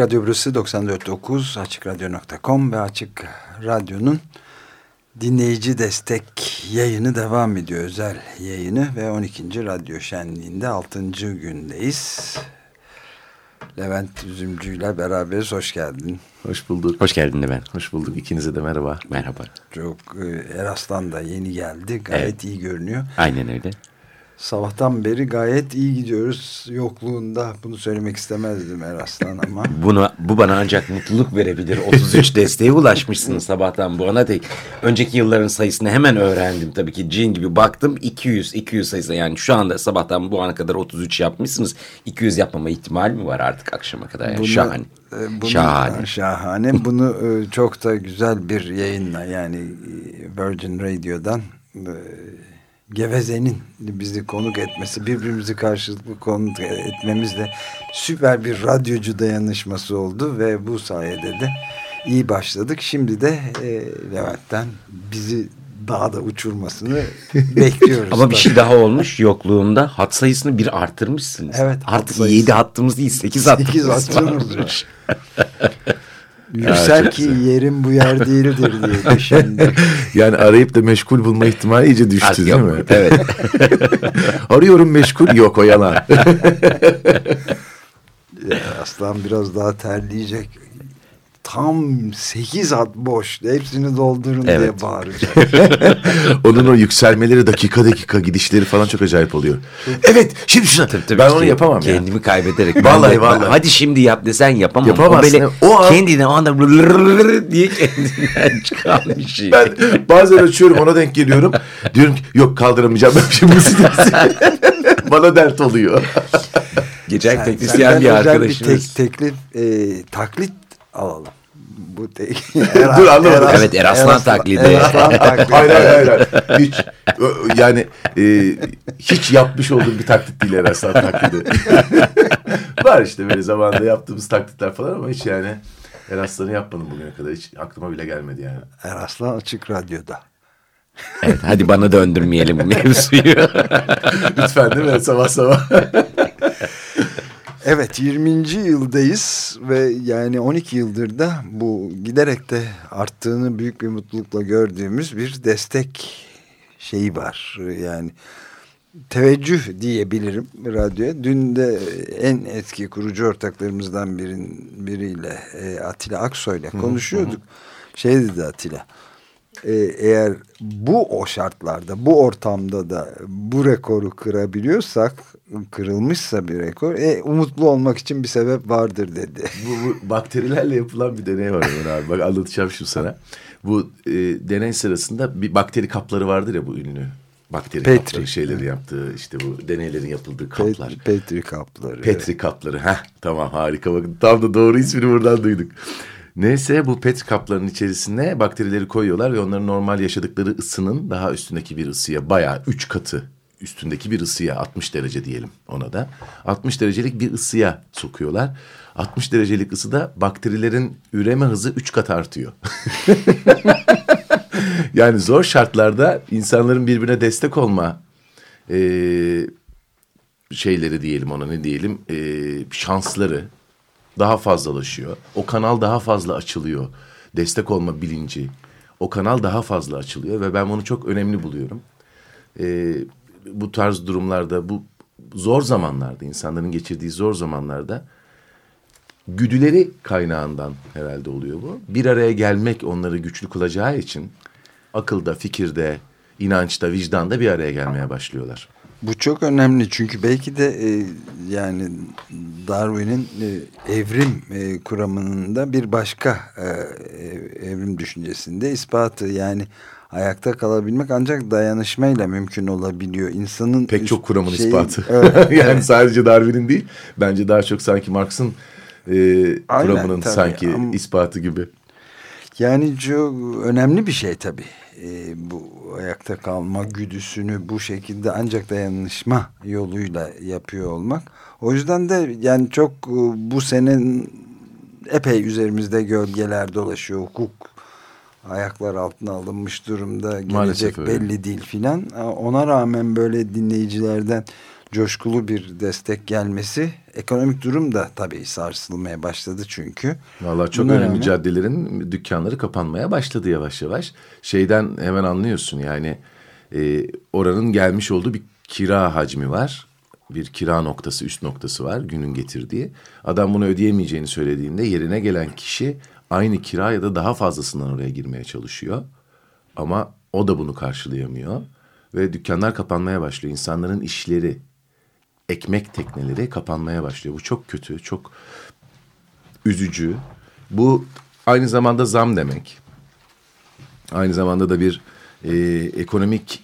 Radyo burası 94.9 AçıkRadyo.com ve Açık Radyo'nun dinleyici destek yayını devam ediyor. Özel yayını ve 12. Radyo Şenliği'nde 6. gündeyiz. Levent Üzümcü ile beraberiz. Hoş geldin. Hoş bulduk. Hoş geldin de ben. Hoş bulduk. İkinize de merhaba. Merhaba. Çok e, Eraslan da yeni geldi. Gayet Evet. iyi görünüyor. Aynen öyle. Sabahtan beri gayet iyi gidiyoruz. Yokluğunda bunu söylemek istemezdim Eraslan ama. Bunu, bu bana ancak mutluluk verebilir. 33 desteğe ulaşmışsınız sabahtan bu ana tek. Önceki yılların sayısını hemen öğrendim. Tabii ki cin gibi baktım. 200, 200 sayısı. Yani şu anda sabahtan bu ana kadar 33 yapmışsınız. 200 yapmama ihtimal mi var artık akşama kadar? Yani Bunu- şahane. e, bunu- Şahane. Şahane. Bunu e, çok da güzel bir yayınla yani e, Virgin Radio'dan e, Geveze'nin bizi konuk etmesi, birbirimizi karşılıklı konuk etmemizle süper bir radyocu dayanışması oldu ve bu sayede de iyi başladık. Şimdi de e, Levent'ten bizi daha da uçurmasını bekliyoruz. Ama bir şey daha olmuş yokluğumda hat sayısını bir arttırmışsınız. Evet, hat Artık sayısı. 7 hattımız değil 8 hattımız, Sekiz hattımız varmış. var. Yüksel ki yerim bu yer değildir diye düşündüm. Yani arayıp da meşgul bulma ihtimali iyice düştü Artık değil yok. mi? Evet. Arıyorum meşgul. Yok o yalan. Ya, Aslan biraz daha terleyecek. Tam sekiz hat boş. Hepsini doldurun diye Evet. bağıracak. Onun o yükselmeleri dakika dakika gidişleri falan çok acayip oluyor. Evet şimdi şuna. Tabii, tabii. ben onu yapamam ya. Kendimi kaybederek. Vallahi, vallahi. Hadi şimdi yap desen yapamam. Yapamazsın. O, böyle O an- kendinden o anda diye kendinden çıkan bir şey. Ben bazen açıyorum ona denk geliyorum. Diyorum ki yok kaldıramayacağım ben şimdi. Bana dert oluyor. Geçen teknisyen bir arkadaşımız. tek, teklif, e, taklit alalım. Bu tek, Dur, anlamadım. Evet, Eraslan taklidi. Eraslan taklidi. hayır hayır hayır. Hiç yani e, hiç yapmış olduğum bir taklit değil Eraslan taklidi. Var işte böyle zamanında yaptığımız taklitler falan ama hiç yani Eraslan'ı yapmadım bugüne kadar. Hiç aklıma bile gelmedi yani. Eraslan Açık Radyo'da. Evet, hadi bana döndürmeyelim bu mevzuyu. Lütfen değil mi sabah sabah? Evet 20. yıldayız ve yani 12 yıldır da bu giderek de arttığını büyük bir mutlulukla gördüğümüz bir destek şeyi var. Yani teveccüh diyebilirim radyoya. Dün de en eski kurucu ortaklarımızdan birin, biriyle e, Atilla Aksoy'la konuşuyorduk. Şey dedi Atilla. E, eğer bu o şartlarda, bu ortamda da bu rekoru kırabiliyorsak, kırılmışsa bir rekor, e, umutlu olmak için bir sebep vardır dedi. bu, bu bakterilerle yapılan bir deney var Ömer abi. Bak anlatacağım şimdi sana. Bu e, deney sırasında bir bakteri kapları vardır ya bu ünlü. Bakteri Petri. kapları şeyleri yaptığı işte bu deneylerin yapıldığı kaplar. Pet- Petri kapları. Petri kapları. Heh, tamam harika bakın. Tam da doğru ismini buradan duyduk. Neyse bu pet kaplarının içerisine bakterileri koyuyorlar ve onların normal yaşadıkları ısının daha üstündeki bir ısıya bayağı üç katı üstündeki bir ısıya 60 derece diyelim ona da. 60 derecelik bir ısıya sokuyorlar. 60 derecelik ısıda bakterilerin üreme hızı üç kat artıyor. yani zor şartlarda insanların birbirine destek olma eee şeyleri diyelim ona ne diyelim e, şansları daha fazlalaşıyor. O kanal daha fazla açılıyor. Destek olma bilinci. O kanal daha fazla açılıyor ve ben bunu çok önemli buluyorum. E, bu tarz durumlarda bu zor zamanlarda insanların geçirdiği zor zamanlarda güdüleri kaynağından herhalde oluyor bu. Bir araya gelmek onları güçlü kılacağı için akılda, fikirde, inançta, vicdanda bir araya gelmeye başlıyorlar. Bu çok önemli çünkü belki de e, yani Darwin'in e, evrim e, kuramının da bir başka e, evrim düşüncesinde ispatı yani ayakta kalabilmek ancak dayanışmayla mümkün olabiliyor. İnsanın Pek çok kuramın şeyi- ispatı. Evet, yani sadece Darwin'in değil. Bence daha çok sanki Marx'ın e, Aynen, kuramının tabii. sanki Ama- ispatı gibi. Yani çok önemli bir şey tabii. Ee, bu ayakta kalma güdüsünü bu şekilde ancak dayanışma yoluyla yapıyor olmak. O yüzden de yani çok e, bu senin epey üzerimizde gölgeler dolaşıyor. Hukuk ayaklar altına alınmış durumda. Gelecek belli değil filan. Ona rağmen böyle dinleyicilerden coşkulu bir destek gelmesi ekonomik durum da tabii sarsılmaya başladı çünkü. Vallahi çok Buna önemli rağmen- caddelerin dükkanları kapanmaya başladı yavaş yavaş. Şeyden hemen anlıyorsun yani e, oranın gelmiş olduğu bir kira hacmi var. Bir kira noktası, üst noktası var günün getirdiği. Adam bunu ödeyemeyeceğini söylediğinde yerine gelen kişi aynı kira ya da daha fazlasından oraya girmeye çalışıyor. Ama o da bunu karşılayamıyor. Ve dükkanlar kapanmaya başlıyor. İnsanların işleri, ekmek tekneleri kapanmaya başlıyor. Bu çok kötü, çok üzücü. Bu aynı zamanda zam demek. Aynı zamanda da bir e, ekonomik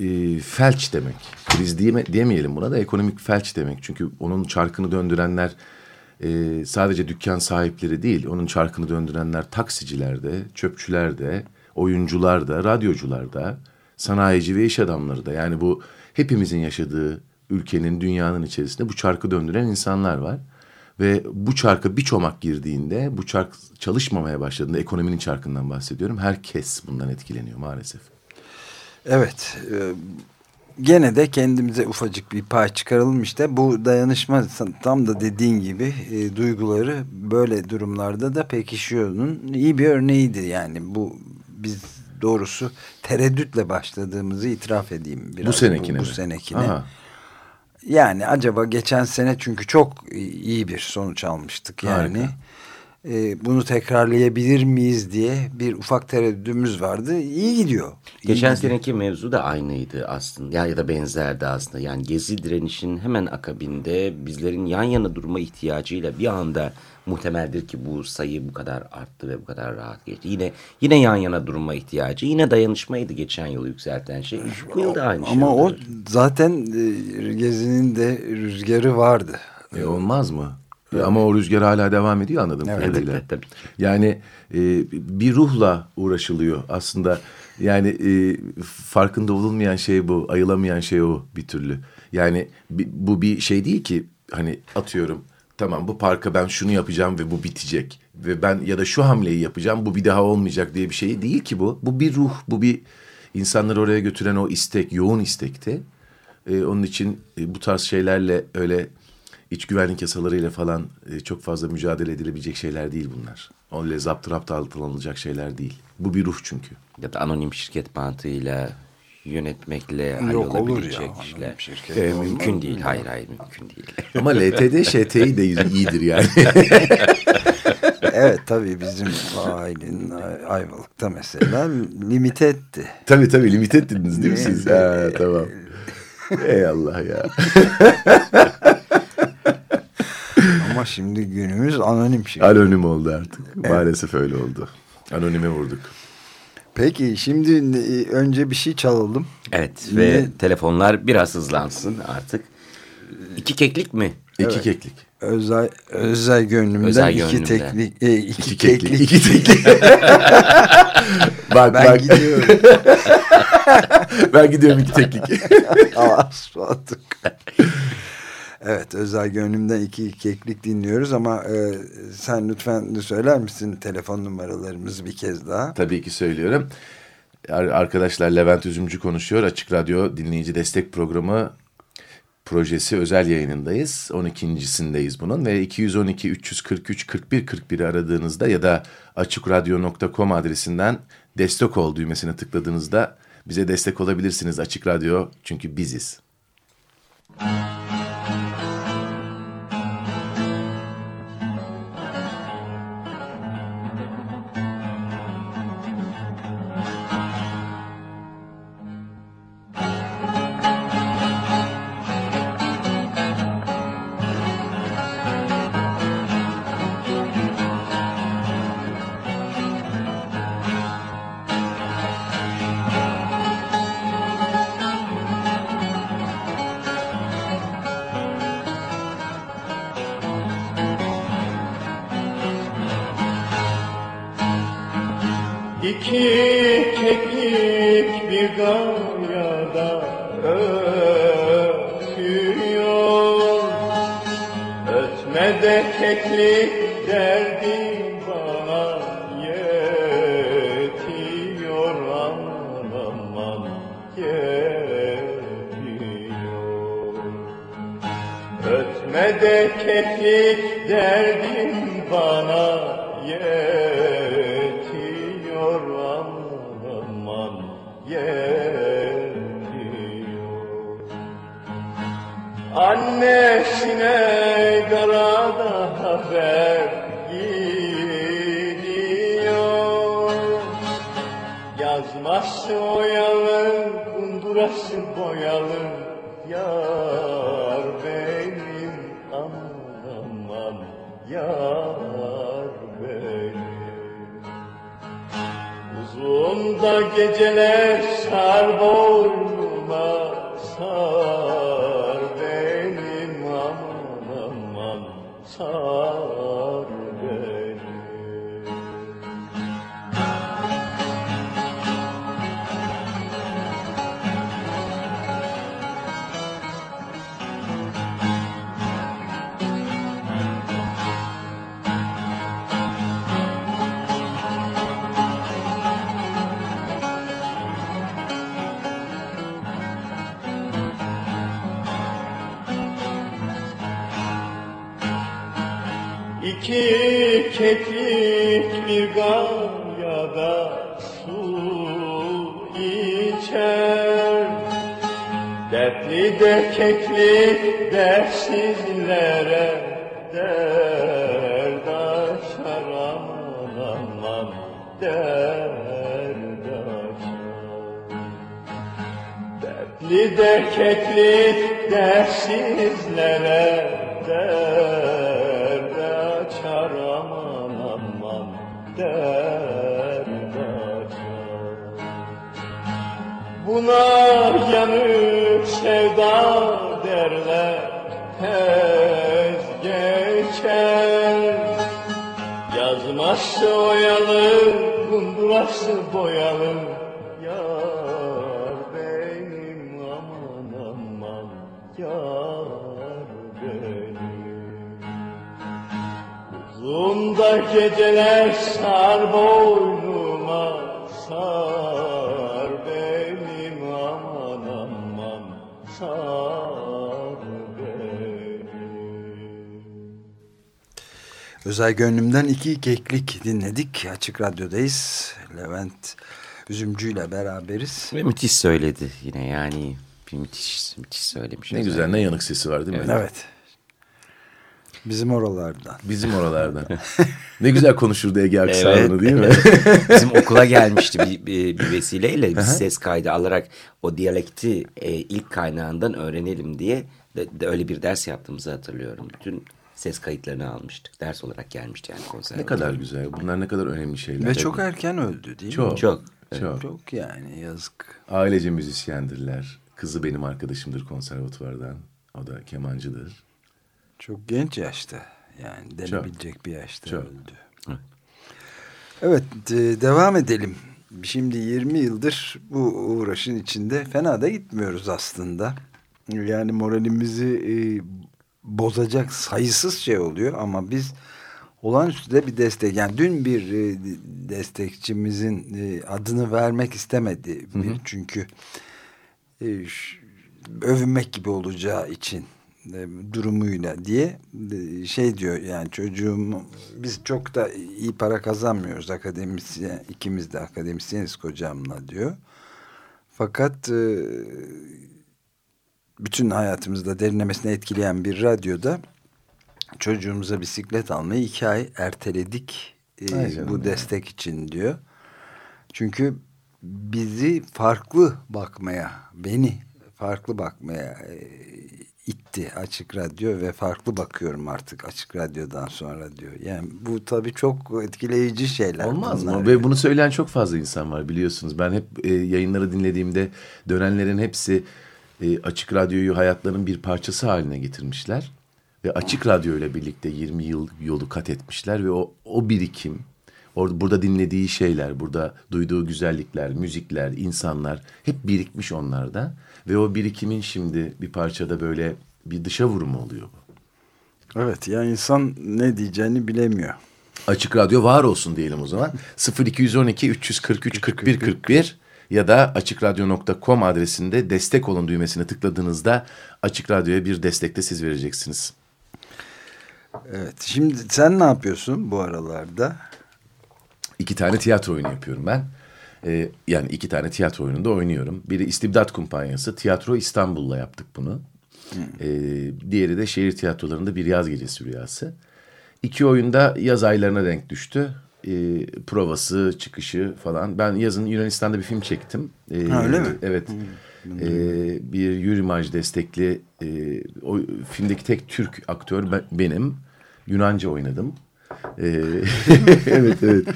e, felç demek. Kriz diyeme, diyemeyelim buna da ekonomik felç demek. Çünkü onun çarkını döndürenler e, sadece dükkan sahipleri değil. Onun çarkını döndürenler taksiciler de, çöpçüler de, oyuncular da, radyocular da, sanayici ve iş adamları da. Yani bu hepimizin yaşadığı ülkenin, dünyanın içerisinde bu çarkı döndüren insanlar var. Ve bu çarka bir çomak girdiğinde, bu çark çalışmamaya başladığında, ekonominin çarkından bahsediyorum. Herkes bundan etkileniyor maalesef. Evet. e, Gene de kendimize ufacık bir pay çıkaralım işte. Bu dayanışma tam da dediğin gibi e, duyguları böyle durumlarda da pekişiyor'nun iyi bir örneğiydi yani. Bu biz doğrusu tereddütle başladığımızı itiraf edeyim biraz. bu senekine bu, mi? bu senekine. Aha. Yani acaba geçen sene çünkü çok iyi bir sonuç almıştık yani. Harika. E, bunu tekrarlayabilir miyiz diye bir ufak tereddüdümüz vardı. İyi gidiyor. İyi Geçen gidiyor. seneki mevzu da aynıydı aslında ya, ya da benzerdi aslında. Yani gezi direnişin hemen akabinde bizlerin yan yana durma ihtiyacıyla bir anda muhtemeldir ki bu sayı bu kadar arttı ve bu kadar rahat geçti. Yine yine yan yana durma ihtiyacı, yine dayanışmaydı geçen yıl yükselten şey. Bu yıl da aynı şey. Ama o zaten e, Gezi'nin de rüzgarı vardı. E, olmaz mı? E, Ama o rüzgar hala devam ediyor anladığım Evet, kadarıyla. evet, tabii. Yani e, bir ruhla uğraşılıyor aslında. Yani e, farkında olunmayan şey bu, ayılamayan şey o bir türlü. Yani bu bir şey değil ki hani atıyorum tamam bu parka ben şunu yapacağım ve bu bitecek. Ve ben ya da şu hamleyi yapacağım bu bir daha olmayacak diye bir şey değil ki bu. Bu bir ruh, bu bir insanları oraya götüren o istek, yoğun istekti. E, onun için e, bu tarz şeylerle öyle iç güvenlik yasalarıyla falan e, çok fazla mücadele edilebilecek şeyler değil bunlar. Öyle zapturapt altına alınacak şeyler değil. Bu bir ruh çünkü. ya da anonim şirket mantığıyla yönetmekle Yok, olur ya, işler. şirket Ee, olmaz mümkün mı? değil. Hayır hayır mümkün değil. Ama LTD, ŞTİ de iyidir yani. evet tabii bizim ailenin Ay- Ayvalık'ta mesela limitetti. tabii tabii limit ettiniz değil mi siz? Ha, tamam. Ey Allah ya. Ama şimdi günümüz anonim şirket. Anonim oldu artık. Maalesef öyle oldu. Anonime vurduk. Peki şimdi e, önce bir şey çalalım. Evet ve telefonlar biraz hızlansın artık. İki keklik mi? İki keklik. Özel, özel gönlümden Özel iki gönlümden. teklik, e, iki, İki keklik. keklik. İki teklik. bak Ben bak. gidiyorum. ben gidiyorum iki teklik. Asfaltık. Evet özel gönlümden iki keklik dinliyoruz ama e, sen lütfen söyler misin telefon numaralarımızı bir kez daha? Tabii ki söylüyorum. Ar- Arkadaşlar Levent Üzümcü konuşuyor. Açık Radyo Dinleyici Destek Programı projesi özel yayınındayız. 12.sindeyiz bunun ve 212 343 41 41'i aradığınızda ya da açıkradyo.com adresinden destek ol düğmesine tıkladığınızda bize destek olabilirsiniz Açık Radyo çünkü biziz. İki Ötme de keklik derdim bana yetiyor aman aman yetiyor Annesine karada geceler sar İki keklik bir galyada su içer. Dertli de keklik dersizlere dert açar aman aman açar. Dertli de keklik dersizlere Buna yanık sevda derler tez geçer. Yazması oyalı, kundurası boyalı Yar benim aman aman yar benim. Uzun da geceler sar Özel Gönlüm'den iki keklik dinledik. Açık Radyo'dayız. Levent Üzümcü ile beraberiz. Ve müthiş söyledi yine yani bir müthiş müthiş söylemiş. Ne güzel ne yanık sesi var değil mi? Evet. Bizim oralardan. Bizim oralardan. ne güzel konuşurdu Ege Evet, Aksaran'ı değil mi? Bizim okula gelmişti bir, bir, bir vesileyle biz ses kaydı alarak o diyalekti e, ilk kaynağından öğrenelim diye de, de öyle bir ders yaptığımızı hatırlıyorum. Bütün ses kayıtlarını almıştık. Ders olarak gelmişti yani konser. ne kadar güzel. Bunlar ne kadar önemli şeyler. Ve çok erken öldü değil mi? Çok. Çok. Çok. Çok yani yazık. Ailece müzisyendirler. Kızı benim arkadaşımdır konservatuvardan. O da kemancıdır. Çok genç yaşta yani denebilecek bir yaşta Çok. öldü. Evet e, devam edelim. Şimdi 20 yıldır bu uğraşın içinde fena da gitmiyoruz aslında. Yani moralimizi e, bozacak sayısız şey oluyor ama biz olağanüstü de bir destek. Yani dün bir e, destekçimizin e, adını vermek istemedi. Bir, çünkü e, ş- övünmek gibi olacağı için e, durumuyla diye e, şey diyor yani çocuğum biz çok da iyi para kazanmıyoruz akademisyen ikimiz de akademisyeniz kocamla diyor. Fakat e, bütün hayatımızda derinlemesine etkileyen bir radyoda çocuğumuza bisiklet almayı iki ay erteledik e, Ay canım bu destek için diyor. Çünkü bizi farklı bakmaya, beni farklı bakmaya e, itti Açık Radyo ve farklı bakıyorum artık Açık Radyo'dan sonra diyor. Yani bu tabii çok etkileyici şeyler. Olmaz mı? Ve bunu söyleyen çok fazla insan var biliyorsunuz. Ben hep e, yayınları dinlediğimde dönenlerin hepsi e, Açık Radyo'yu hayatlarının bir parçası haline getirmişler. Ve Açık Radyo ile birlikte 20 yıl yolu kat etmişler ve o, o birikim, Orada burada dinlediği şeyler, burada duyduğu güzellikler, müzikler, insanlar hep birikmiş onlarda ve o birikimin şimdi bir parçada böyle bir dışa vurumu oluyor bu. Evet ya insan ne diyeceğini bilemiyor. Açık Radyo var olsun diyelim o zaman. 0212 343 41 41 ya da açıkradyo.com adresinde destek olun düğmesine tıkladığınızda Açık Radyo'ya bir destekte siz vereceksiniz. Evet şimdi sen ne yapıyorsun bu aralarda? İki tane tiyatro oyunu yapıyorum ben. Ee, yani iki tane tiyatro oyununda oynuyorum. Biri İstibdat Kumpanyası. Tiyatro İstanbul'la yaptık bunu. Ee, diğeri de şehir tiyatrolarında bir yaz gecesi rüyası. İki oyunda yaz aylarına denk düştü. Ee, provası, çıkışı falan. Ben yazın Yunanistan'da bir film çektim. Ee, Ha, öyle mi? Evet. Ee, bir Yürümaj destekli e, o filmdeki tek Türk aktör ben- benim. Yunanca oynadım. Ee, evet evet.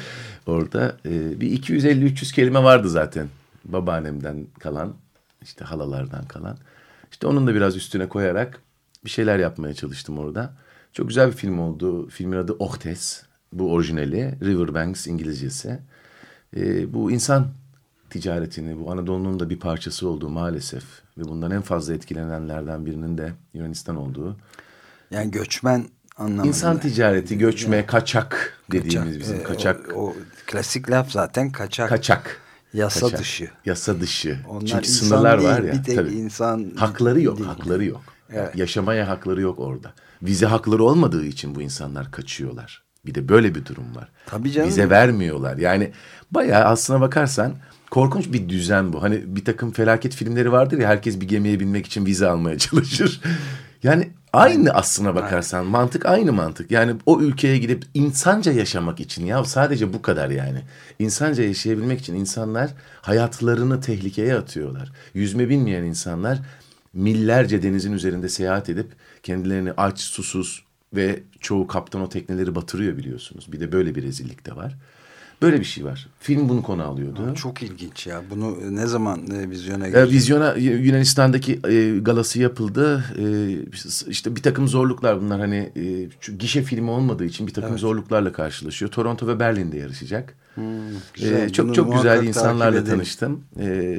Orada e, bir 250-300 kelime vardı zaten. Babaannemden kalan, işte halalardan kalan. İşte onun da biraz üstüne koyarak bir şeyler yapmaya çalıştım orada. Çok güzel bir film oldu. Filmin adı Ohtes. Bu orijinali. Riverbanks İngilizcesi. Ee, bu insan ticaretini, bu Anadolu'nun da bir parçası olduğu maalesef ve bundan en fazla etkilenenlerden birinin de Yunanistan olduğu. Yani göçmen anlamında. İnsan ticareti, göçme, kaçak dediğimiz bizim Ee, kaçak. O, o klasik laf zaten kaçak. Kaçak. Yasa Kaçak. dışı. Yasa dışı. Onlar Çünkü sınırlar değil, var ya. bir tek tabii. insan Hakları yok, değil. hakları yok. Evet. Yaşamaya hakları yok orada. Vize hakları olmadığı için bu insanlar kaçıyorlar. Bir de böyle bir durum var. Tabii canım. Vize vermiyorlar. Yani bayağı aslına bakarsan korkunç bir düzen bu. Hani bir takım felaket filmleri vardır ya herkes bir gemiye binmek için vize almaya çalışır. Yani aynı aslına bakarsan mantık aynı mantık. Yani o ülkeye gidip insanca yaşamak için ya sadece bu kadar yani. İnsanca yaşayabilmek için insanlar hayatlarını tehlikeye atıyorlar. Yüzme bilmeyen insanlar millerce denizin üzerinde seyahat edip kendilerini aç, susuz ve çoğu kaptan o tekneleri batırıyor biliyorsunuz. Bir de böyle bir rezillik de var. Böyle bir şey var. Film bunu konu alıyordu. Çok ilginç ya. Bunu ne zaman e, vizyona E, girecek? vizyona Yunanistan'daki e, galası yapıldı. E, işte bir takım zorluklar bunlar hani e, gişe filmi olmadığı için bir takım zorluklarla karşılaşıyor. Toronto ve Berlin'de yarışacak. güzel. E, çok Bunu çok muhakkak güzel insanlarla tanıştım. E,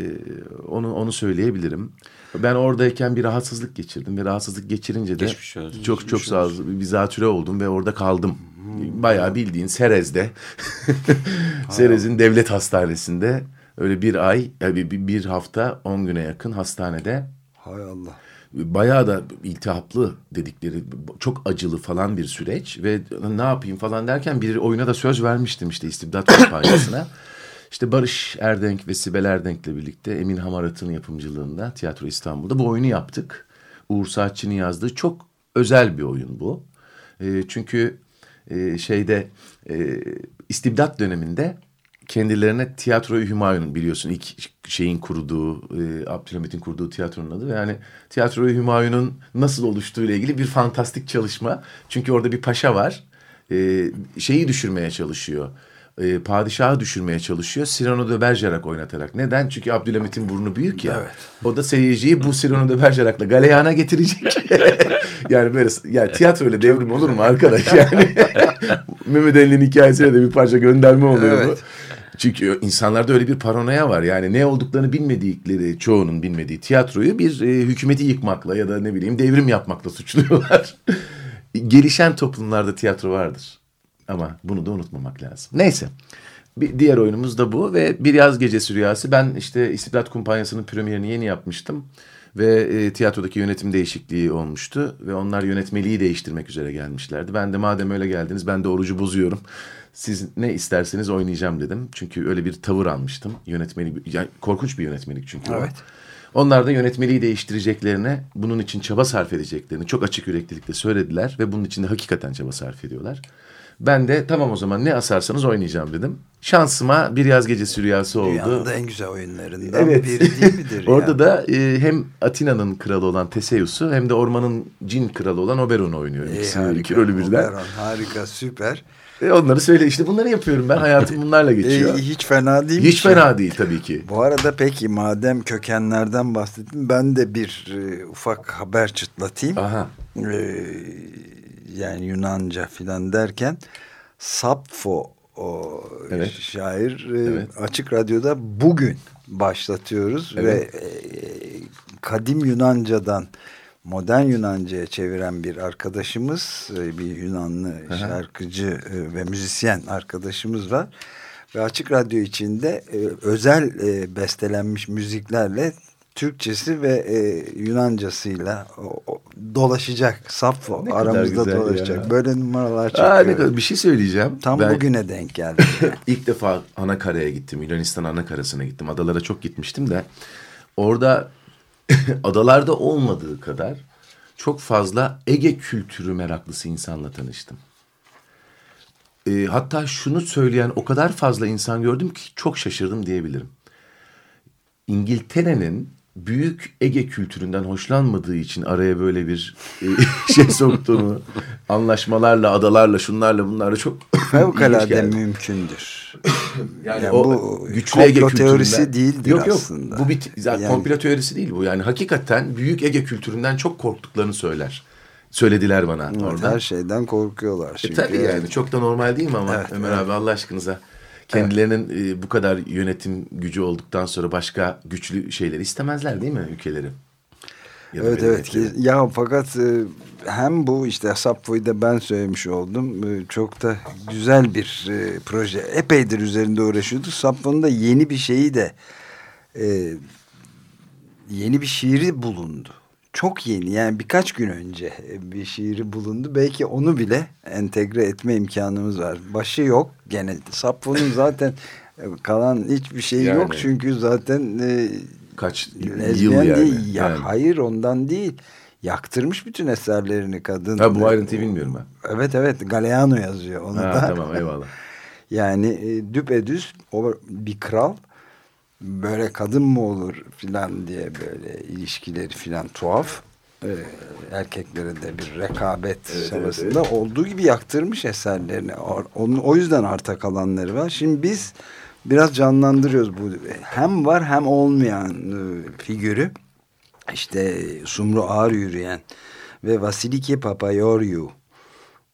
onu onu söyleyebilirim. Ben oradayken bir rahatsızlık geçirdim ve rahatsızlık geçirince de Geçmiş olsun. çok çok sağ ol, bir zatüre oldum ve orada kaldım. Bayağı bildiğin Serez'de. Serez'in devlet hastanesinde öyle bir ay, yani bir, bir hafta on güne yakın hastanede Hay Allah. bayağı da iltihaplı dedikleri çok acılı falan bir süreç ve ne yapayım falan derken bir oyuna da söz vermiştim işte istibdat kampanyasına. İşte Barış Erdenk ve Sibel Erdenk'le birlikte Emin Hamarat'ın yapımcılığında Tiyatro İstanbul'da bu oyunu yaptık. Uğur Saatçı'nın yazdığı çok özel bir oyun bu. E, çünkü e, şeyde e, istibdat döneminde kendilerine Tiyatro-i Hümayun biliyorsun ilk şeyin kurduğu, e, Abdülhamit'in kurduğu tiyatronun adı. Yani Tiyatro-i Hümayun'un nasıl oluştuğu ile ilgili bir fantastik çalışma. Çünkü orada bir paşa var. E, şeyi düşürmeye çalışıyor. E, padişahı düşürmeye çalışıyor. Cyrano de Bergerac oynatarak. Neden? Çünkü Abdülhamit'in burnu büyük ya. O da seyirciyi bu Cyrano de Bergerac'la galeyana getirecek. yani böyle yani tiyatro öyle devrim olur mu arkadaş yani? Mehmet Ali'nin hikayesine de bir parça gönderme oluyor bu. Evet. Çünkü insanlarda öyle bir paranoya var. Yani ne olduklarını bilmedikleri, çoğunun bilmediği tiyatroyu bir e, hükümeti yıkmakla ya da ne bileyim devrim yapmakla suçluyorlar. Gelişen toplumlarda tiyatro vardır. Ama bunu da unutmamak lazım. Neyse. Bir diğer oyunumuz da bu ve Bir Yaz Gecesi Rüyası. Ben işte İstibdat Kumpanyası'nın premierini yeni yapmıştım. Ve e, tiyatrodaki yönetim değişikliği olmuştu. Ve onlar yönetmeliği değiştirmek üzere gelmişlerdi. Ben de madem öyle geldiniz ben de orucu bozuyorum. Siz ne isterseniz oynayacağım dedim. Çünkü öyle bir tavır almıştım. Yönetmelik, yani korkunç bir yönetmelik çünkü o. Evet. Onlar da yönetmeliği değiştireceklerine, bunun için çaba sarf edeceklerini çok açık yüreklilikle söylediler. Ve bunun için de hakikaten çaba sarf ediyorlar. Ben de tamam o zaman ne asarsanız oynayacağım dedim. Şansıma bir yaz gecesi rüyası oldu. Dünyanın en güzel oyunlarından Evet. biri değil midir? Orada ya? da e, hem Atina'nın kralı olan Teseus'u hem de ormanın cin kralı olan Oberon'u oynuyorum. İyi, İkisini, harika. iki rolü birden. Oberon, harika süper. E, onları söyle işte bunları yapıyorum ben. Hayatım bunlarla geçiyor. E, hiç fena değil. Hiç fena değil tabii ki. Bu arada peki madem kökenlerden bahsettim ben de bir e, ufak haber çıtlatayım. Aha. E, yani Yunanca filan derken Sappho o Evet. şair. E, Evet. Açık Radyo'da bugün başlatıyoruz Evet. ve e, kadim Yunanca'dan modern Yunanca'ya çeviren bir arkadaşımız, e, bir Yunanlı şarkıcı e, ve müzisyen arkadaşımız var. Ve Açık Radyo içinde özel bestelenmiş müziklerle Türkçesi ve e, Yunancasıyla o- o- dolaşacak. Safo Ne aramızda dolaşacak. ya. Böyle numaralar Aa, ne çekiyor. kadar, bir şey söyleyeceğim. Tam Ben bugüne denk geldi. ilk defa Anakara'ya gittim. Yunanistan Anakara'sına gittim. Adalara çok gitmiştim de. Orada adalarda olmadığı kadar çok fazla Ege kültürü meraklısı insanla tanıştım. Ee, hatta şunu söyleyen o kadar fazla insan gördüm ki çok şaşırdım diyebilirim. İngiltere'nin büyük Ege kültüründen hoşlanmadığı için araya böyle bir e, şey soktuğunu anlaşmalarla, adalarla, şunlarla bunlarla çok Fevkalade mümkündür. Yani, Yani o bu güçlü Ege teorisi değildir yok, yok. aslında. Bu bir zaten Yani- komplo teorisi değil bu. Yani hakikaten büyük Ege kültüründen çok korktuklarını söyler. Söylediler bana Evet, orada. her şeyden korkuyorlar. E Çünkü tabii yani çok da normal değil mi ama Evet, Ömer evet. abi Allah aşkınıza kendilerinin e, bu kadar yönetim gücü olduktan sonra başka güçlü şeyleri istemezler değil mi ülkeleri? Ya Evet evet ya fakat e, hem bu işte Sapfo'yu da ben söylemiş oldum. E, Çok da güzel bir e, proje. Epeydir üzerinde uğraşıyorduk. Sapfo'nun da yeni bir şeyi de e, yeni bir şiiri bulundu. Çok yeni yani birkaç gün önce e, bir şiiri bulundu. Belki onu bile entegre etme imkanımız var. Başı yok gene. Sapfo'nun zaten e, kalan hiçbir şeyi Yani. yok. Çünkü zaten e, Kaç yıl yani. değil. Ya, Yani. Hayır ondan değil. Yaktırmış bütün eserlerini kadın. Ha, bu ayrıntıyı bilmiyorum ben. Evet evet Galeano yazıyor onu Ha, da. tamam eyvallah. Yani e, düpedüz o bir kral böyle kadın mı olur filan diye böyle ilişkileri filan tuhaf. E, erkeklere de bir rekabet Evet, havasında olduğu gibi yaktırmış eserlerini. O- Onun, o yüzden arta kalanları var. Şimdi biz biraz canlandırıyoruz bu. Hem var hem olmayan e, figürü. İşte Sumru Ağır Yürüyen ve Vasiliki Papayoriou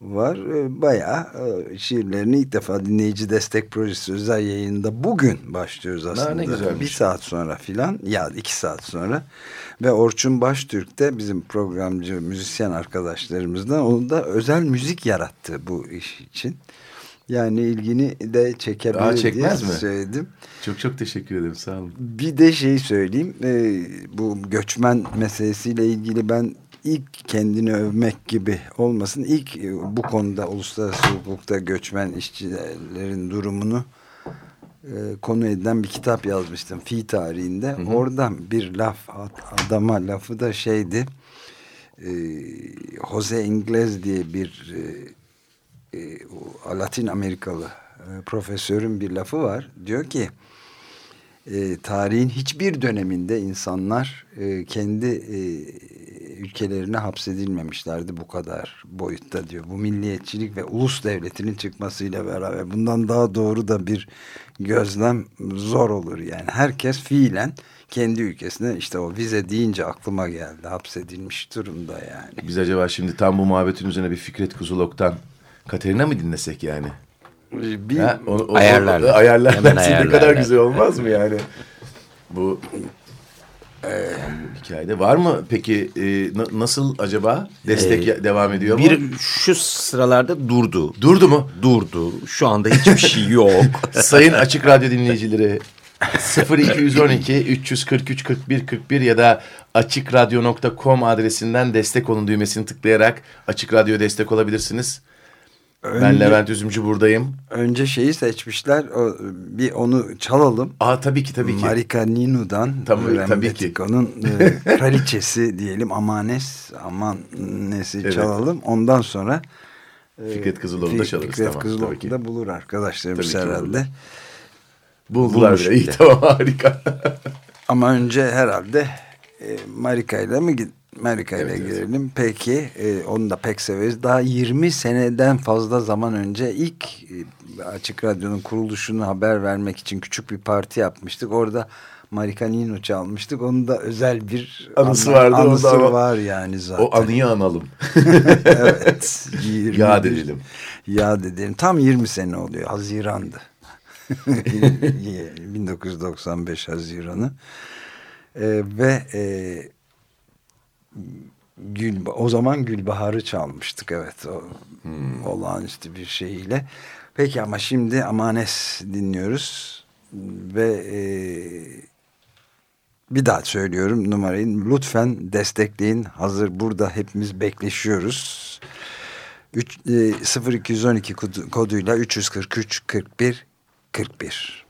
var. E, Bayağı e, şiirlerini ilk defa dinleyici destek projesi özel yayında bugün başlıyoruz aslında. ne güzelmiş. Bir saat sonra filan ya iki saat sonra ve Orçun Baştürk de bizim programcı müzisyen arkadaşlarımızdan onu da özel müzik yarattı bu iş için. Yani ilgini de çekebilir diye çekmez mi? söyledim. Çok çok teşekkür ederim sağ olun. Bir de şey söyleyeyim. e, bu göçmen meselesiyle ilgili ben ilk kendini övmek gibi olmasın. İlk e, bu konuda uluslararası hukukta göçmen işçilerin durumunu e, konu edilen bir kitap yazmıştım. Fi tarihinde. Oradan bir laf adama lafı da şeydi. E, Jose Ingles diye bir e, e, Latin Amerikalı e, profesörün bir lafı var. Diyor ki e, tarihin hiçbir döneminde insanlar e, kendi e, ülkelerine hapsedilmemişlerdi bu kadar boyutta diyor. Bu milliyetçilik ve ulus devletinin çıkmasıyla beraber bundan daha doğru da bir gözlem zor olur yani. Herkes fiilen kendi ülkesine işte o vize deyince aklıma geldi hapsedilmiş durumda yani. Biz acaba şimdi tam bu muhabbetin üzerine bir Fikret Kuzulok'tan Katerina mı dinlesek yani? Bir, Ha, onu, Ayarlarlar. ayarlarlar. Ne kadar güzel olmaz mı yani? Bu e, hikayede var mı peki e, na- nasıl acaba destek Ee, devam ediyor mu? Bir şu sıralarda durdu. Durdu mu? Durdu. Şu anda hiçbir şey yok. Sayın Açık Radyo dinleyicileri 0212 343 41 41 ya da açıkradyo.com adresinden destek olun düğmesini tıklayarak Açık Radyo destek olabilirsiniz. Ben Önce- Levent Üzümcü buradayım. önce şeyi seçmişler. O, bir onu çalalım. Aa tabii ki tabii ki. Marika Ninu'dan Tabii- tabii ki. Betiko'nun e, kraliçesi diyelim Amanes Amannes'i Evet. çalalım. Ondan sonra e, Fikret Kızıloğlu'nda Fi- çalarız, Fikret tamam, Kızıloğlu tabii ki. da bulur arkadaşlarımız Tabii herhalde. Buldular bile. İyi tamam harika. Ama önce herhalde e, Marika ile mi gid- Marika ile Evet, evet. girelim. Peki e, onu da pek severiz. Daha 20 seneden fazla zaman önce ilk e, Açık Radyo'nun kuruluşunu haber vermek için küçük bir parti yapmıştık. Orada Maricanino çalmıştık. Onun da özel bir Anısı anı- vardı, o Anısı da ama- var yani zaten. O anıyı analım. evet. 21 Yad edelim. Yad edelim. Tam 20 sene oluyor. Haziran'dı. 1995 Haziran'ı. Ee, ve e, Gül, o zaman Gülbahar'ı çalmıştık evet o olağanüstü bir şeyiyle. Peki ama şimdi Amanes dinliyoruz ve e, bir daha söylüyorum numarayı lütfen destekleyin hazır burada hepimiz bekleşiyoruz. Üç- e, 0212 kodu- koduyla 343 41 41.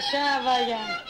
allá vayan.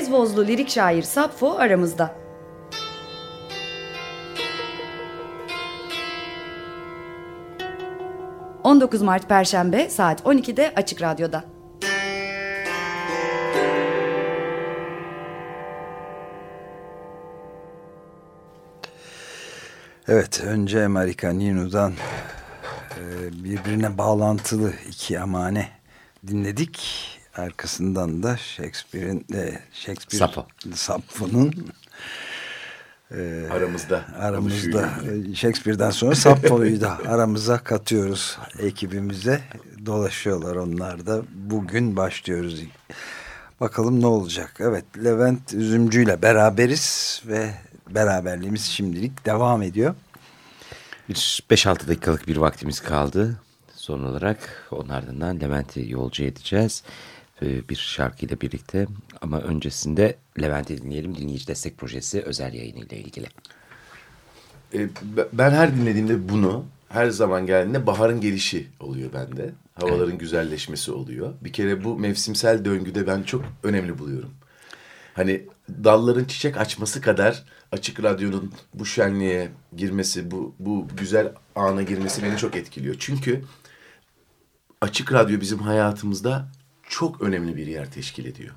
Lezvozlu lirik şair Sapfo aramızda. ...19 Mart Perşembe saat 12'de Açık Radyo'da. Evet, önce Amerika Ninu'dan e, birbirine bağlantılı iki amane dinledik. Arkasından da Shakespeare'in e, Shakespeare Sappho. Sappho'nun Aramızda. aramızda oluşuyor. e, Shakespeare'den sonra Sappho'yu da aramıza katıyoruz ekibimize. Dolaşıyorlar onlar da. Bugün başlıyoruz. Bakalım ne olacak. Evet, Levent Üzümcü ile beraberiz ve beraberliğimiz şimdilik devam ediyor. Bir 5-6 dakikalık bir vaktimiz kaldı. Son olarak onun ardından Levent'i yolcu edeceğiz. Ee, Bir şarkıyla birlikte ama öncesinde Levent'i dinleyelim. Dinleyici Destek Projesi özel yayınıyla ilgili. E, be- ben her dinlediğimde bunu her zaman geldiğinde baharın gelişi oluyor bende. Havaların güzelleşmesi oluyor. Bir kere bu mevsimsel döngüde ben çok önemli buluyorum. Hani dalların çiçek açması kadar açık radyonun bu şenliğe girmesi, bu, bu güzel ana girmesi beni çok etkiliyor. Çünkü açık radyo bizim hayatımızda çok önemli bir yer teşkil ediyor.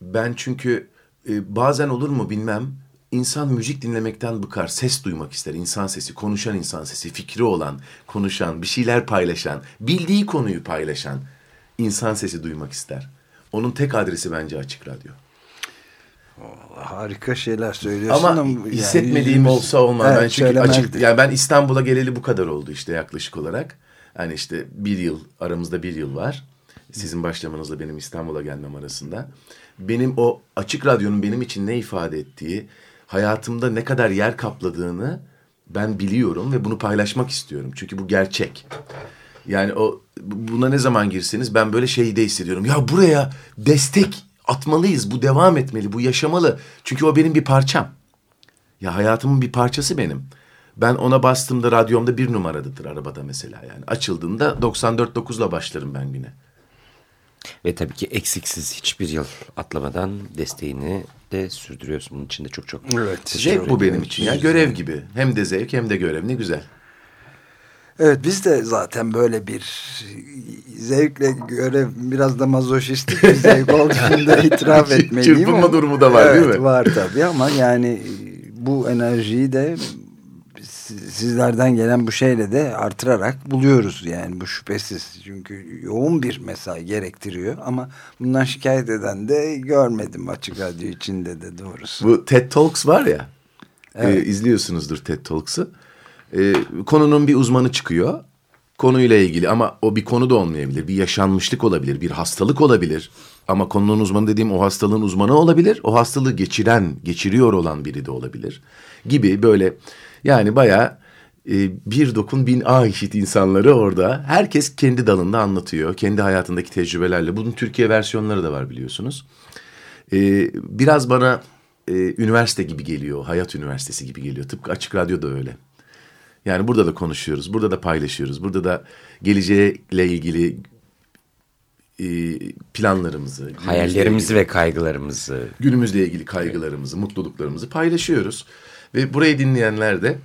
Ben çünkü e, bazen olur mu bilmem insan müzik dinlemekten bıkar, ses duymak ister. İnsan sesi, konuşan insan sesi, fikri olan, konuşan, bir şeyler paylaşan, bildiği konuyu paylaşan insan sesi duymak ister. Onun tek adresi bence açık radyo. Harika şeyler söylüyorsun Ama ama, yani hissetmediğim yüzümüz- olsa olmaz. Evet, ben çünkü açık yani ben İstanbul'a geleli bu kadar oldu işte yaklaşık olarak. Hani işte bir yıl aramızda bir yıl var. Sizin başlamanızla benim İstanbul'a gelmem arasında. Benim o açık radyonun benim için ne ifade ettiği, hayatımda ne kadar yer kapladığını ben biliyorum ve bunu paylaşmak istiyorum. Çünkü bu gerçek. Yani o buna ne zaman girseniz ben böyle şeyi de hissediyorum. Ya buraya destek atmalıyız. Bu devam etmeli. Bu yaşamalı. Çünkü o benim bir parçam. Ya hayatımın bir parçası benim. Ben ona bastığımda radyomda bir numaradadır arabada mesela yani. Açıldığında 94.9'la başlarım ben güne. Ve tabii ki eksiksiz hiçbir yıl atlamadan desteğini de sürdürüyorsun. Bunun için de çok çok Evet. Zevk bu benim için ya görev gibi. Hem de zevk hem de görev ne güzel. Evet biz de zaten böyle bir zevkle görev biraz da mazoşistik bir zevk olduğunu da itiraf etmeliyim. Çırpınma durumu da var, değil Evet, mi? var tabii ama yani bu enerjiyi de sizlerden gelen bu şeyle de artırarak buluyoruz yani bu şüphesiz. Çünkü yoğun bir mesai gerektiriyor ama bundan şikayet eden de görmedim açık radyo içinde de doğrusu. Bu TED Talks var ya. Evet. e, izliyorsunuzdur TED Talks'ı. E, konunun bir uzmanı çıkıyor. Konuyla ilgili ama o bir konu da olmayabilir. Bir yaşanmışlık olabilir, bir hastalık olabilir. Ama konunun uzmanı dediğim o hastalığın uzmanı olabilir. O hastalığı geçiren, geçiriyor olan biri de olabilir. Gibi böyle yani bayağı e, bir dokun bin a işit insanları orada. Herkes kendi dalında anlatıyor. Kendi hayatındaki tecrübelerle. Bunun Türkiye versiyonları da var biliyorsunuz. Ee, biraz bana e, üniversite gibi geliyor. Hayat üniversitesi gibi geliyor. Tıpkı Açık Radyo da öyle. Yani burada da konuşuyoruz. Burada da paylaşıyoruz. Burada da geleceğiyle ilgili e, planlarımızı, Hayallerimizi ilgili- ve kaygılarımızı günümüzle ilgili kaygılarımızı, mutluluklarımızı paylaşıyoruz. Ve burayı dinleyenler de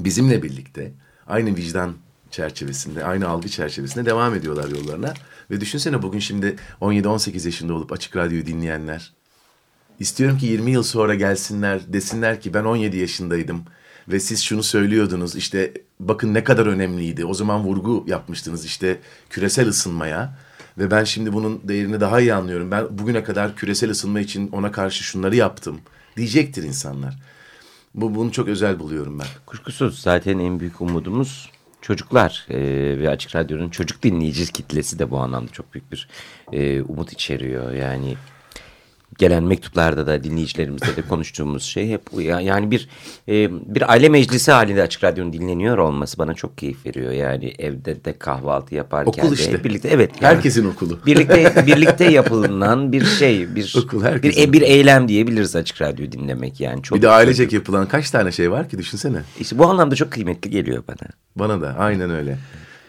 bizimle birlikte aynı vicdan çerçevesinde, aynı algı çerçevesinde devam ediyorlar yollarına. Ve düşünsene bugün şimdi 17-18 yaşında olup Açık Radyo'yu dinleyenler. İstiyorum ki 20 yıl sonra gelsinler, desinler ki ben 17 yaşındaydım. Ve siz şunu söylüyordunuz işte bakın ne kadar önemliydi. O zaman vurgu yapmıştınız işte küresel ısınmaya. Ve ben şimdi bunun değerini daha iyi anlıyorum. Ben bugüne kadar küresel ısınma için ona karşı şunları yaptım diyecektir insanlar. Bu bunu çok özel buluyorum ben. Kuşkusuz zaten en büyük umudumuz çocuklar Ee, ve Açık Radyo'nun çocuk dinleyici kitlesi de bu anlamda çok büyük bir e, umut içeriyor. Yani gelen mektuplarda da dinleyicilerimizle de konuştuğumuz şey hep bu. Ya- Yani bir e, bir aile meclisi halinde Açık Radyo'nun dinleniyor olması bana çok keyif veriyor. Yani evde de kahvaltı yaparken Okul de işte. hep birlikte evet. yani- Herkesin okulu. birlikte birlikte yapılan bir şey, bir Okul, bir, e, bir eylem diyebiliriz Açık Radyo dinlemek yani. Çok Bir de ailecek yapılan kaç tane şey var ki düşünsene. İşte bu anlamda çok kıymetli geliyor bana. Bana da aynen öyle.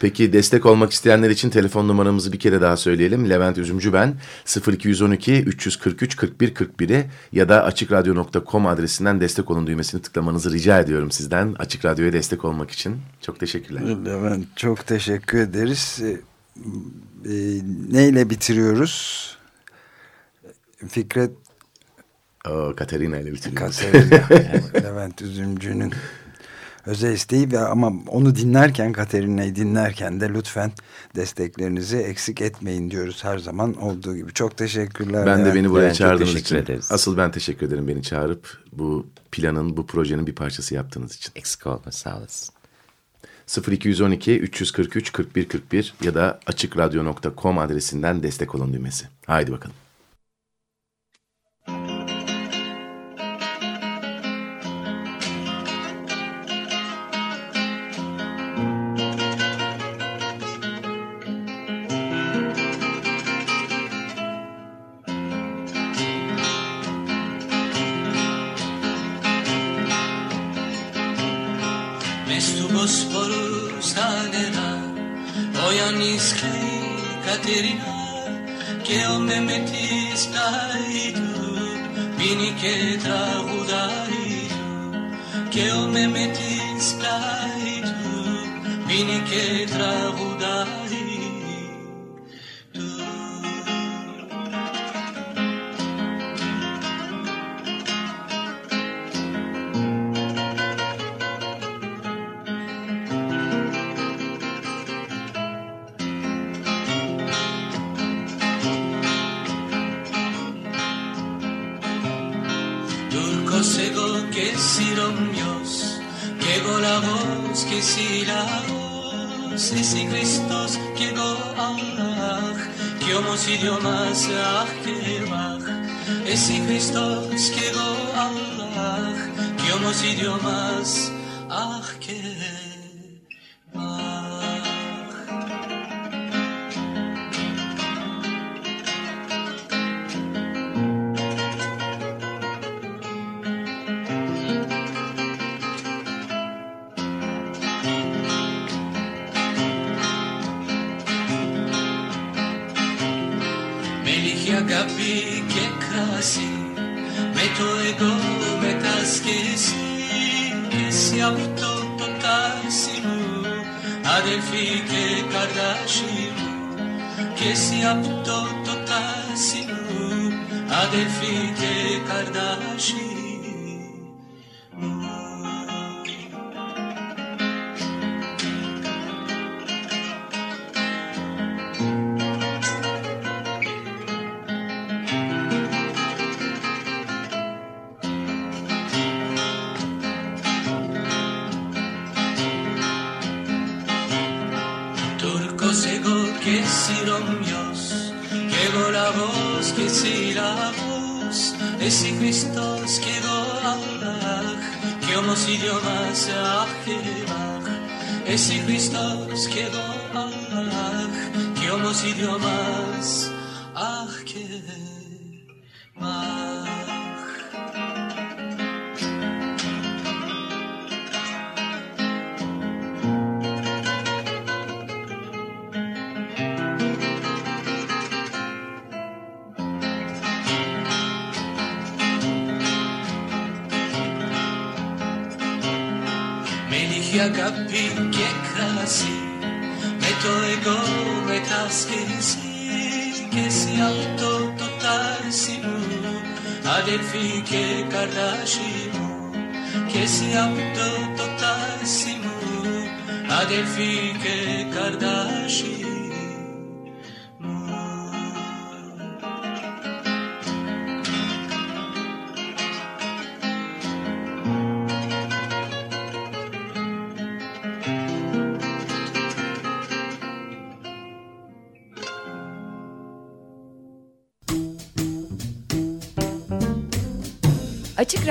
Peki destek olmak isteyenler için telefon numaramızı bir kere daha söyleyelim. Levent Üzümcü ben 0212 343 41 41'e ya da açıkradyo.com adresinden destek olun düğmesini tıklamanızı rica ediyorum sizden. Açık Radyo'ya destek olmak için. Çok teşekkürler. Levent çok teşekkür ederiz. E, e, neyle bitiriyoruz? Fikret Oo, Katerina ile bitiriyoruz. Katerina. Levent Üzümcü'nün özel isteği ve ama onu dinlerken Katerina'yı dinlerken de lütfen desteklerinizi eksik etmeyin diyoruz her zaman olduğu gibi. Çok teşekkürler. Ben de beni buraya çok çağırdığınız için. ederiz. Asıl ben teşekkür ederim beni çağırıp bu planın, bu projenin bir parçası yaptığınız için. Eksik olma sağ olasın. 0212 343 41 41 ya da açıkradyo.com adresinden destek olun düğmesi. Haydi bakalım. Mes tu Bosporu stanera, moja niska Katerina, Chel me metis daidur, vini che trahudaidur, Chel me metis daidur, vini che trahudaidur. Μας αχ και βαχ Εσύ Χριστός κι εγώ Αλλάχ. Κι όμως οι δυο μας αγάπη και κράση. Με το εγώ μετάς και εσύ Και εσύ αυτό το τάσι μου Αδελφή και καρδάσι μου. Και εσύ αυτό το τάσι μου Αδελφή και καρδάσι μου Με λίγη αγάπη και κράση Με το εγώ μετάς και εσύ Και εσύ αυτό το τάσι μου Αδελφή και καρδάσι μου che sia avuto totissimo adelfi che Kardashian Açık